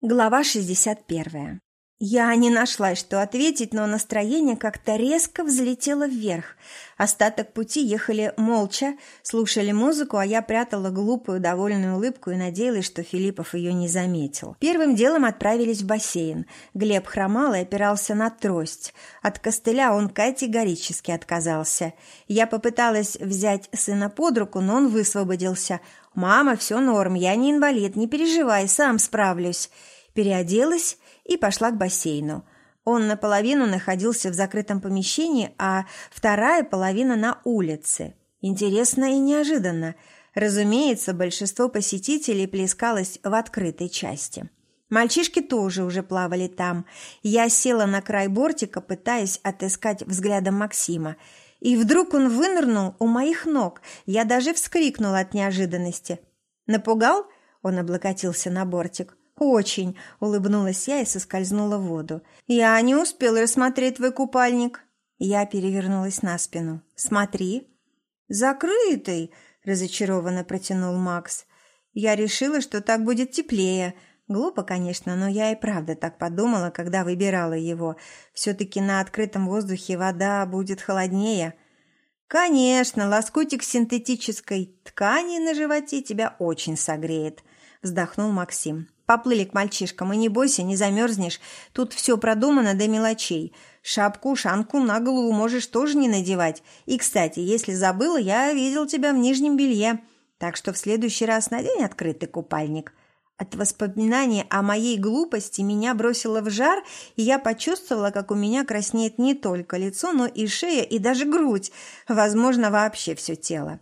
Глава 61. Я не нашла, что ответить, но настроение как-то резко взлетело вверх. Остаток пути ехали молча, слушали музыку, а я прятала глупую, довольную улыбку и надеялась, что Филиппов ее не заметил. Первым делом отправились в бассейн. Глеб хромал и опирался на трость. От костыля он категорически отказался. Я попыталась взять сына под руку, но он высвободился. «Мама, все норм, я не инвалид, не переживай, сам справлюсь». Переоделась и пошла к бассейну. Он наполовину находился в закрытом помещении, а вторая половина на улице. Интересно и неожиданно. Разумеется, большинство посетителей плескалось в открытой части. Мальчишки тоже уже плавали там. Я села на край бортика, пытаясь отыскать взглядом Максима. И вдруг он вынырнул у моих ног. Я даже вскрикнула от неожиданности. «Напугал?» – он облокотился на бортик. «Очень», – улыбнулась я и соскользнула в воду. «Я не успела рассмотреть твой купальник». Я перевернулась на спину. «Смотри». «Закрытый», – разочарованно протянул Макс. «Я решила, что так будет теплее». Глупо, конечно, но я и правда так подумала, когда выбирала его. Все-таки на открытом воздухе вода будет холоднее. «Конечно, лоскутик синтетической ткани на животе тебя очень согреет», – вздохнул Максим. Поплыли к мальчишкам, и не бойся, не замерзнешь. Тут все продумано до мелочей. Шапку-шанку на голову можешь тоже не надевать. И, кстати, если забыла, я видел тебя в нижнем белье. Так что в следующий раз надень открытый купальник». От воспоминания о моей глупости меня бросило в жар, и я почувствовала, как у меня краснеет не только лицо, но и шея, и даже грудь, возможно, вообще все тело.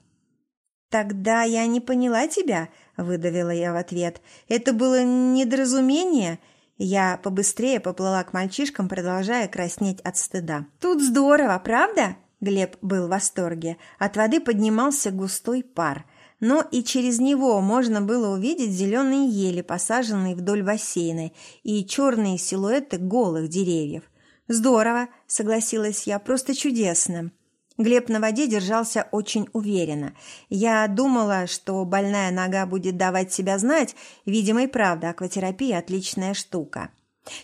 «Тогда я не поняла тебя», – выдавила я в ответ. «Это было недоразумение?» Я побыстрее поплыла к мальчишкам, продолжая краснеть от стыда. «Тут здорово, правда?» Глеб был в восторге. От воды поднимался густой пар. Но и через него можно было увидеть зеленые ели, посаженные вдоль бассейна, и черные силуэты голых деревьев. «Здорово», — согласилась я, — «просто чудесно». Глеб на воде держался очень уверенно. Я думала, что больная нога будет давать себя знать. Видимо, и правда, акватерапия – отличная штука.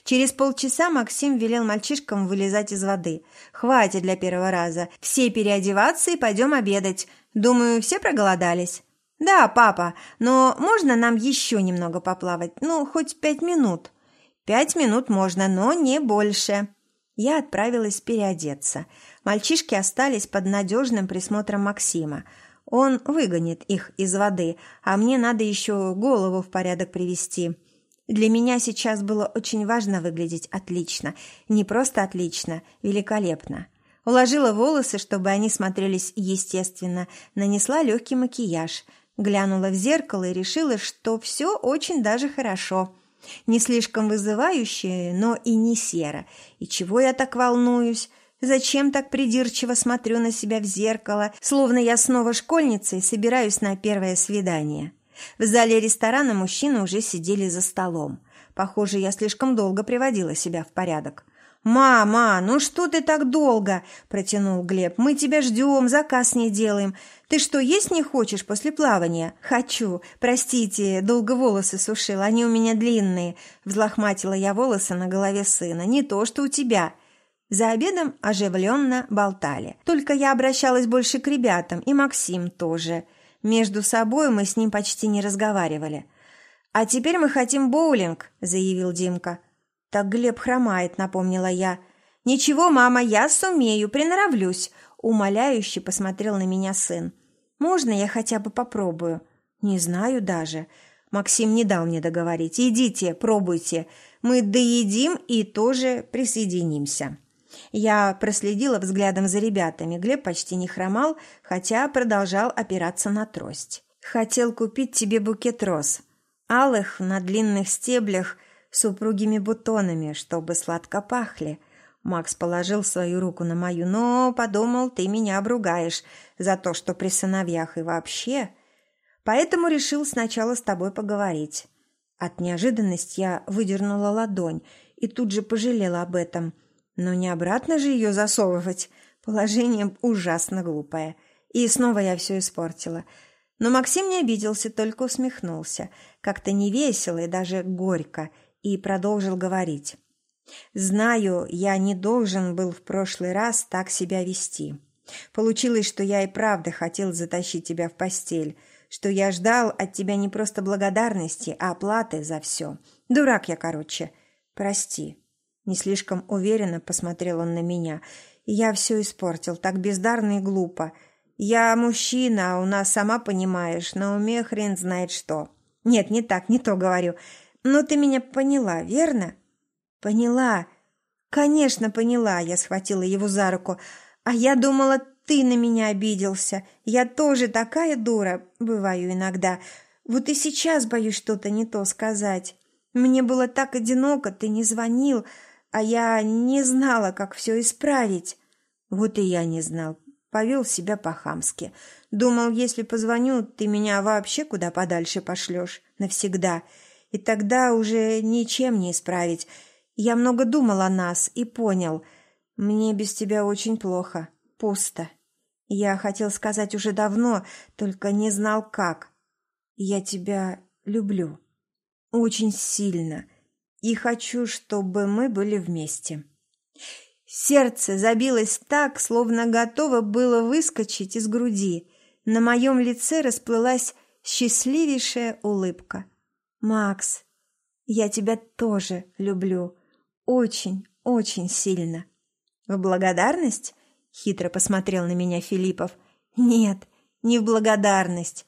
Через полчаса Максим велел мальчишкам вылезать из воды. «Хватит для первого раза. Все переодеваться и пойдем обедать. Думаю, все проголодались?» «Да, папа, но можно нам еще немного поплавать? Ну, хоть пять минут?» «Пять минут можно, но не больше». Я отправилась переодеться – Мальчишки остались под надежным присмотром Максима. Он выгонит их из воды, а мне надо еще голову в порядок привести. Для меня сейчас было очень важно выглядеть отлично. Не просто отлично, великолепно. Уложила волосы, чтобы они смотрелись естественно, нанесла легкий макияж, глянула в зеркало и решила, что все очень даже хорошо. Не слишком вызывающе, но и не серо. И чего я так волнуюсь? Зачем так придирчиво смотрю на себя в зеркало, словно я снова школьница и собираюсь на первое свидание? В зале ресторана мужчины уже сидели за столом. Похоже, я слишком долго приводила себя в порядок. «Мама, ну что ты так долго?» – протянул Глеб. «Мы тебя ждем, заказ не делаем. Ты что, есть не хочешь после плавания?» «Хочу. Простите, долго волосы сушила, они у меня длинные». Взлохматила я волосы на голове сына. «Не то, что у тебя». За обедом оживленно болтали. Только я обращалась больше к ребятам, и Максим тоже. Между собой мы с ним почти не разговаривали. «А теперь мы хотим боулинг», – заявил Димка. «Так Глеб хромает», – напомнила я. «Ничего, мама, я сумею, приноровлюсь», – умоляюще посмотрел на меня сын. «Можно я хотя бы попробую?» «Не знаю даже». Максим не дал мне договорить. «Идите, пробуйте. Мы доедим и тоже присоединимся». Я проследила взглядом за ребятами. Глеб почти не хромал, хотя продолжал опираться на трость. «Хотел купить тебе букет роз. Алых на длинных стеблях с упругими бутонами, чтобы сладко пахли». Макс положил свою руку на мою, но подумал, ты меня обругаешь за то, что при сыновьях и вообще. Поэтому решил сначала с тобой поговорить. От неожиданности я выдернула ладонь и тут же пожалела об этом. Но не обратно же ее засовывать. Положение ужасно глупое. И снова я все испортила. Но Максим не обиделся, только усмехнулся. Как-то невесело и даже горько. И продолжил говорить. «Знаю, я не должен был в прошлый раз так себя вести. Получилось, что я и правда хотел затащить тебя в постель, что я ждал от тебя не просто благодарности, а оплаты за все. Дурак я, короче. Прости». Не слишком уверенно посмотрел он на меня. «Я все испортил, так бездарно и глупо. Я мужчина, а у нас, сама понимаешь, на уме хрен знает что. Нет, не так, не то говорю. Но ты меня поняла, верно?» «Поняла. Конечно, поняла», — я схватила его за руку. «А я думала, ты на меня обиделся. Я тоже такая дура, бываю иногда. Вот и сейчас боюсь что-то не то сказать. Мне было так одиноко, ты не звонил, а я не знала, как все исправить». «Вот и я не знал. Повел себя по-хамски. Думал, если позвоню, ты меня вообще куда подальше пошлешь. Навсегда. И тогда уже ничем не исправить. Я много думал о нас и понял. Мне без тебя очень плохо. Пусто. Я хотел сказать уже давно, только не знал как. Я тебя люблю. Очень сильно. И хочу, чтобы мы были вместе. Сердце забилось так, словно готово было выскочить из груди. На моем лице расплылась счастливейшая улыбка. «Макс, я тебя тоже люблю. Очень, очень сильно». «В благодарность?» — хитро посмотрел на меня Филиппов. «Нет, не в благодарность.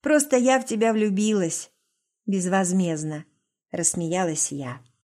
Просто я в тебя влюбилась. Безвозмездно», — рассмеялась я.